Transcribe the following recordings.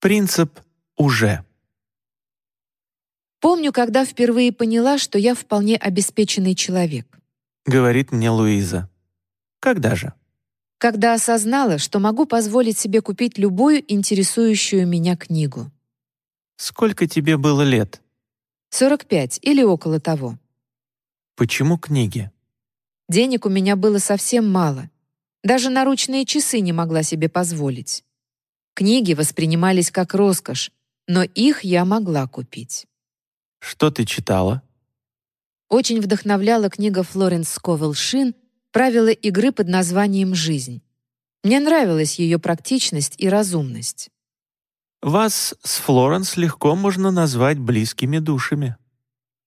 Принцип «уже». Помню, когда впервые поняла, что я вполне обеспеченный человек. Говорит мне Луиза. Когда же? Когда осознала, что могу позволить себе купить любую интересующую меня книгу. Сколько тебе было лет? 45 или около того. Почему книги? Денег у меня было совсем мало. Даже наручные часы не могла себе позволить. Книги воспринимались как роскошь, но их я могла купить. Что ты читала? Очень вдохновляла книга Флоренс Сковелл Шин «Правила игры под названием «Жизнь». Мне нравилась ее практичность и разумность. Вас с Флоренс легко можно назвать близкими душами.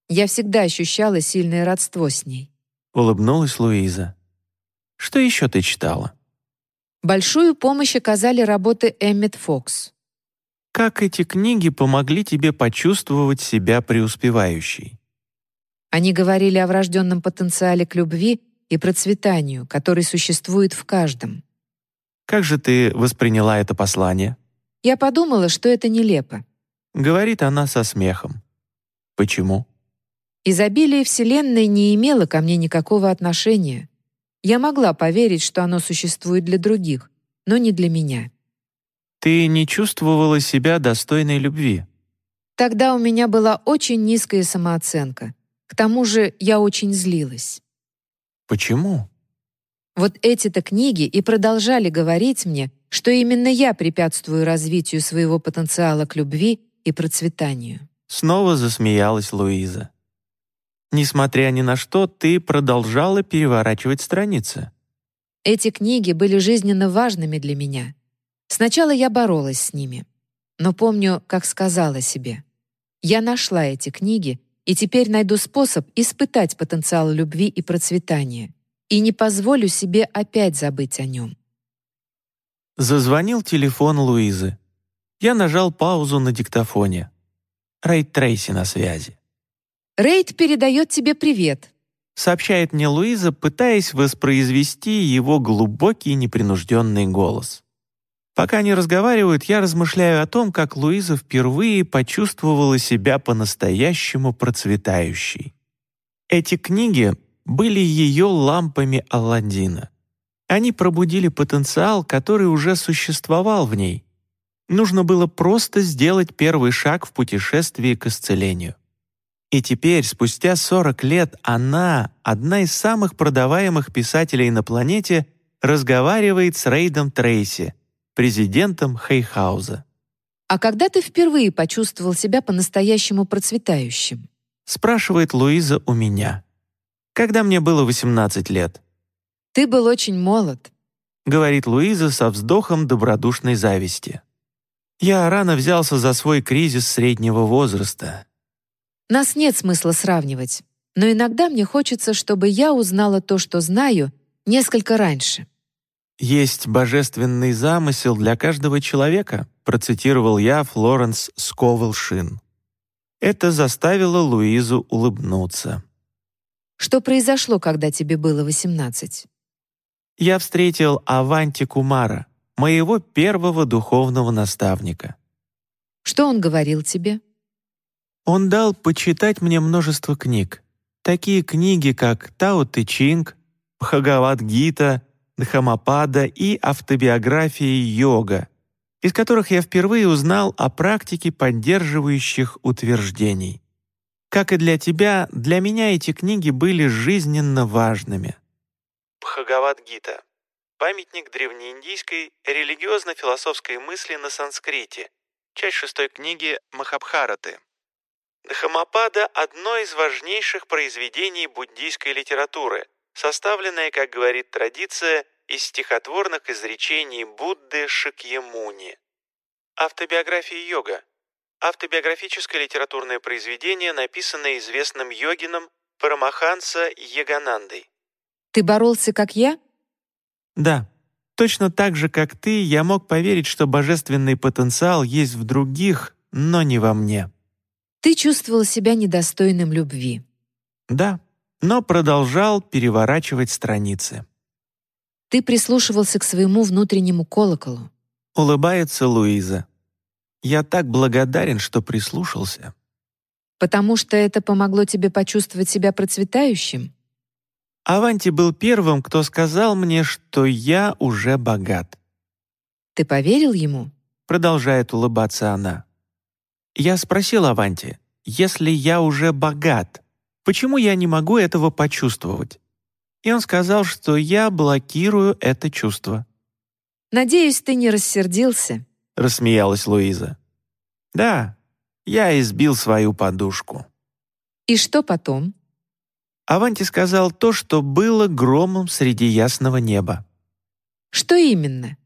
Я всегда ощущала сильное родство с ней. Улыбнулась Луиза. Что еще ты читала? Большую помощь оказали работы Эммет Фокс. Как эти книги помогли тебе почувствовать себя преуспевающей? Они говорили о врожденном потенциале к любви и процветанию, который существует в каждом. Как же ты восприняла это послание? Я подумала, что это нелепо. Говорит она со смехом. Почему? Изобилие Вселенной не имело ко мне никакого отношения. Я могла поверить, что оно существует для других, но не для меня. Ты не чувствовала себя достойной любви? Тогда у меня была очень низкая самооценка. К тому же я очень злилась. Почему? Вот эти-то книги и продолжали говорить мне, что именно я препятствую развитию своего потенциала к любви и процветанию. Снова засмеялась Луиза. Несмотря ни на что, ты продолжала переворачивать страницы. Эти книги были жизненно важными для меня. Сначала я боролась с ними. Но помню, как сказала себе. Я нашла эти книги и теперь найду способ испытать потенциал любви и процветания и не позволю себе опять забыть о нем. Зазвонил телефон Луизы. Я нажал паузу на диктофоне. Рейд Трейси на связи. «Рейд передает тебе привет», сообщает мне Луиза, пытаясь воспроизвести его глубокий непринужденный голос. Пока они разговаривают, я размышляю о том, как Луиза впервые почувствовала себя по-настоящему процветающей. Эти книги были ее лампами Алладина. Они пробудили потенциал, который уже существовал в ней. Нужно было просто сделать первый шаг в путешествии к исцелению. И теперь, спустя 40 лет, она, одна из самых продаваемых писателей на планете, разговаривает с Рейдом Трейси — президентом Хейхауза. «А когда ты впервые почувствовал себя по-настоящему процветающим?» спрашивает Луиза у меня. Когда мне было 18 лет. «Ты был очень молод», — говорит Луиза со вздохом добродушной зависти. «Я рано взялся за свой кризис среднего возраста». «Нас нет смысла сравнивать, но иногда мне хочется, чтобы я узнала то, что знаю, несколько раньше». «Есть божественный замысел для каждого человека», процитировал я Флоренс Сковелшин. Это заставило Луизу улыбнуться. «Что произошло, когда тебе было восемнадцать?» «Я встретил Аванти Кумара, моего первого духовного наставника». «Что он говорил тебе?» «Он дал почитать мне множество книг. Такие книги, как Тао Ты Чинг, Бхагавад-гита — Дхамапада и автобиографии йога, из которых я впервые узнал о практике поддерживающих утверждений. Как и для тебя, для меня эти книги были жизненно важными. Бхагавад-гита — памятник древнеиндийской религиозно-философской мысли на санскрите, часть шестой книги Махабхараты. Дхамапада — одно из важнейших произведений буддийской литературы, составленное, как говорит традиция, из стихотворных изречений Будды Шакьямуни. Автобиография йога. Автобиографическое литературное произведение, написанное известным йогином Парамаханса Яганандой. «Ты боролся, как я?» «Да. Точно так же, как ты, я мог поверить, что божественный потенциал есть в других, но не во мне». «Ты чувствовал себя недостойным любви?» «Да, но продолжал переворачивать страницы. Ты прислушивался к своему внутреннему колоколу. Улыбается Луиза. Я так благодарен, что прислушался. Потому что это помогло тебе почувствовать себя процветающим? Аванти был первым, кто сказал мне, что я уже богат. Ты поверил ему? Продолжает улыбаться она. Я спросил Аванти, если я уже богат, почему я не могу этого почувствовать? И он сказал, что я блокирую это чувство. «Надеюсь, ты не рассердился?» — рассмеялась Луиза. «Да, я избил свою подушку». «И что потом?» Аванти сказал то, что было громом среди ясного неба. «Что именно?»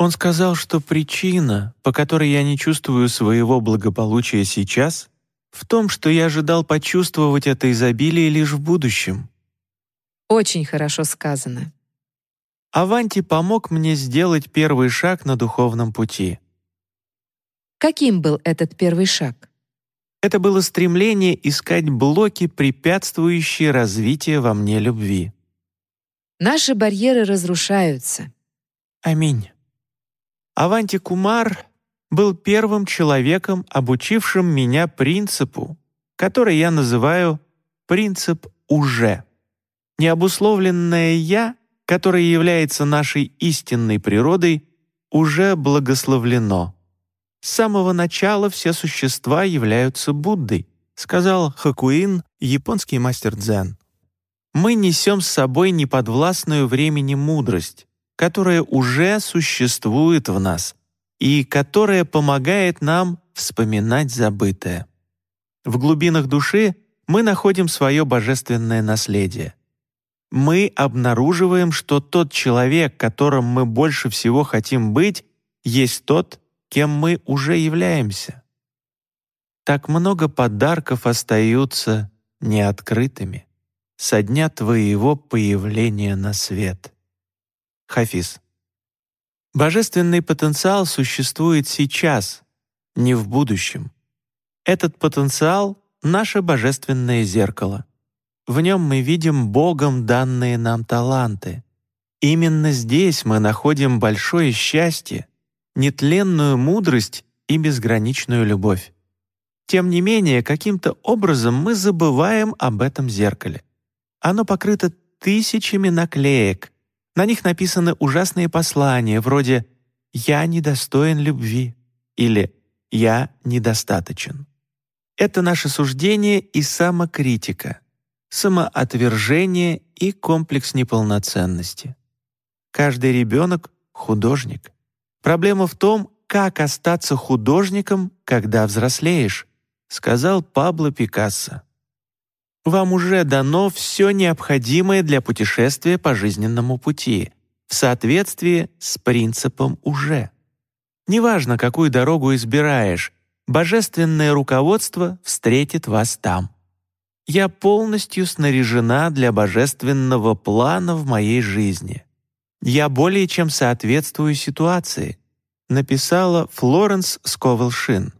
Он сказал, что причина, по которой я не чувствую своего благополучия сейчас, в том, что я ожидал почувствовать это изобилие лишь в будущем. Очень хорошо сказано. Аванти помог мне сделать первый шаг на духовном пути. Каким был этот первый шаг? Это было стремление искать блоки, препятствующие развитию во мне любви. Наши барьеры разрушаются. Аминь. Аванти Кумар был первым человеком, обучившим меня принципу, который я называю «принцип уже». Необусловленное «я», которое является нашей истинной природой, уже благословлено. С самого начала все существа являются Буддой, сказал Хакуин, японский мастер дзен. Мы несем с собой неподвластную времени мудрость, которая уже существует в нас и которая помогает нам вспоминать забытое. В глубинах души мы находим свое божественное наследие. Мы обнаруживаем, что тот человек, которым мы больше всего хотим быть, есть тот, кем мы уже являемся. Так много подарков остаются неоткрытыми со дня твоего появления на свет. Хафиз. Божественный потенциал существует сейчас, не в будущем. Этот потенциал — наше божественное зеркало. В нем мы видим Богом данные нам таланты. Именно здесь мы находим большое счастье, нетленную мудрость и безграничную любовь. Тем не менее, каким-то образом мы забываем об этом зеркале. Оно покрыто тысячами наклеек. На них написаны ужасные послания вроде «Я недостоин любви» или «Я недостаточен». Это наше суждение и самокритика, самоотвержение и комплекс неполноценности. Каждый ребенок — художник — Проблема в том, как остаться художником, когда взрослеешь, сказал Пабло Пикассо. Вам уже дано все необходимое для путешествия по жизненному пути в соответствии с принципом «уже». Неважно, какую дорогу избираешь, божественное руководство встретит вас там. Я полностью снаряжена для божественного плана в моей жизни. «Я более чем соответствую ситуации», написала Флоренс Сковелшин.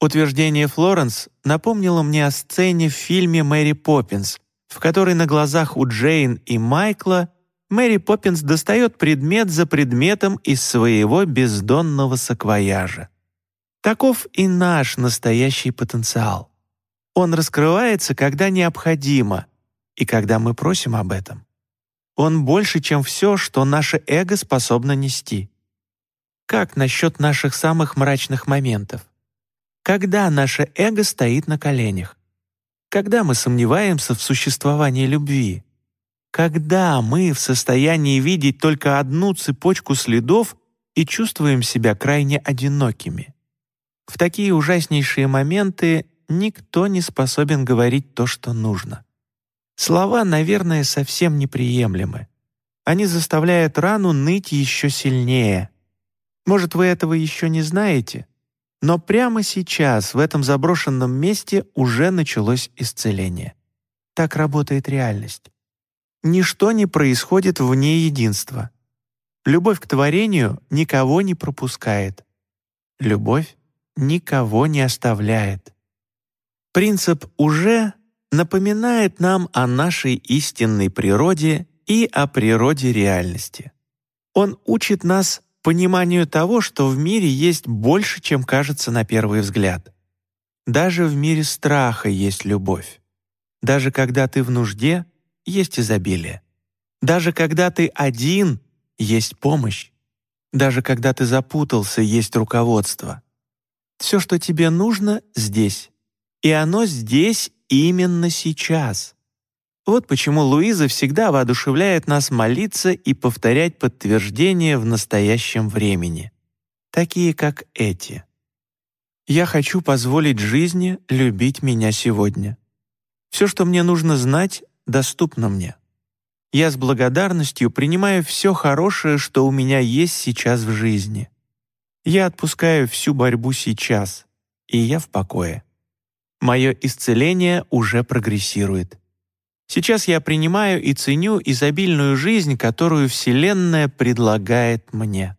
Утверждение Флоренс напомнило мне о сцене в фильме «Мэри Поппинс», в которой на глазах у Джейн и Майкла Мэри Поппинс достает предмет за предметом из своего бездонного саквояжа. Таков и наш настоящий потенциал. Он раскрывается, когда необходимо, и когда мы просим об этом. Он больше, чем все, что наше эго способно нести. Как насчет наших самых мрачных моментов? Когда наше эго стоит на коленях? Когда мы сомневаемся в существовании любви? Когда мы в состоянии видеть только одну цепочку следов и чувствуем себя крайне одинокими? В такие ужаснейшие моменты никто не способен говорить то, что нужно. Слова, наверное, совсем неприемлемы. Они заставляют рану ныть еще сильнее. Может, вы этого еще не знаете, но прямо сейчас в этом заброшенном месте уже началось исцеление. Так работает реальность. Ничто не происходит вне единства. Любовь к творению никого не пропускает. Любовь никого не оставляет. Принцип «уже» напоминает нам о нашей истинной природе и о природе реальности. Он учит нас пониманию того, что в мире есть больше, чем кажется на первый взгляд. Даже в мире страха есть любовь. Даже когда ты в нужде, есть изобилие. Даже когда ты один, есть помощь. Даже когда ты запутался, есть руководство. Все, что тебе нужно, здесь. И оно здесь именно сейчас. Вот почему Луиза всегда воодушевляет нас молиться и повторять подтверждения в настоящем времени, такие как эти. «Я хочу позволить жизни любить меня сегодня. Все, что мне нужно знать, доступно мне. Я с благодарностью принимаю все хорошее, что у меня есть сейчас в жизни. Я отпускаю всю борьбу сейчас, и я в покое. Мое исцеление уже прогрессирует. Сейчас я принимаю и ценю изобильную жизнь, которую Вселенная предлагает мне.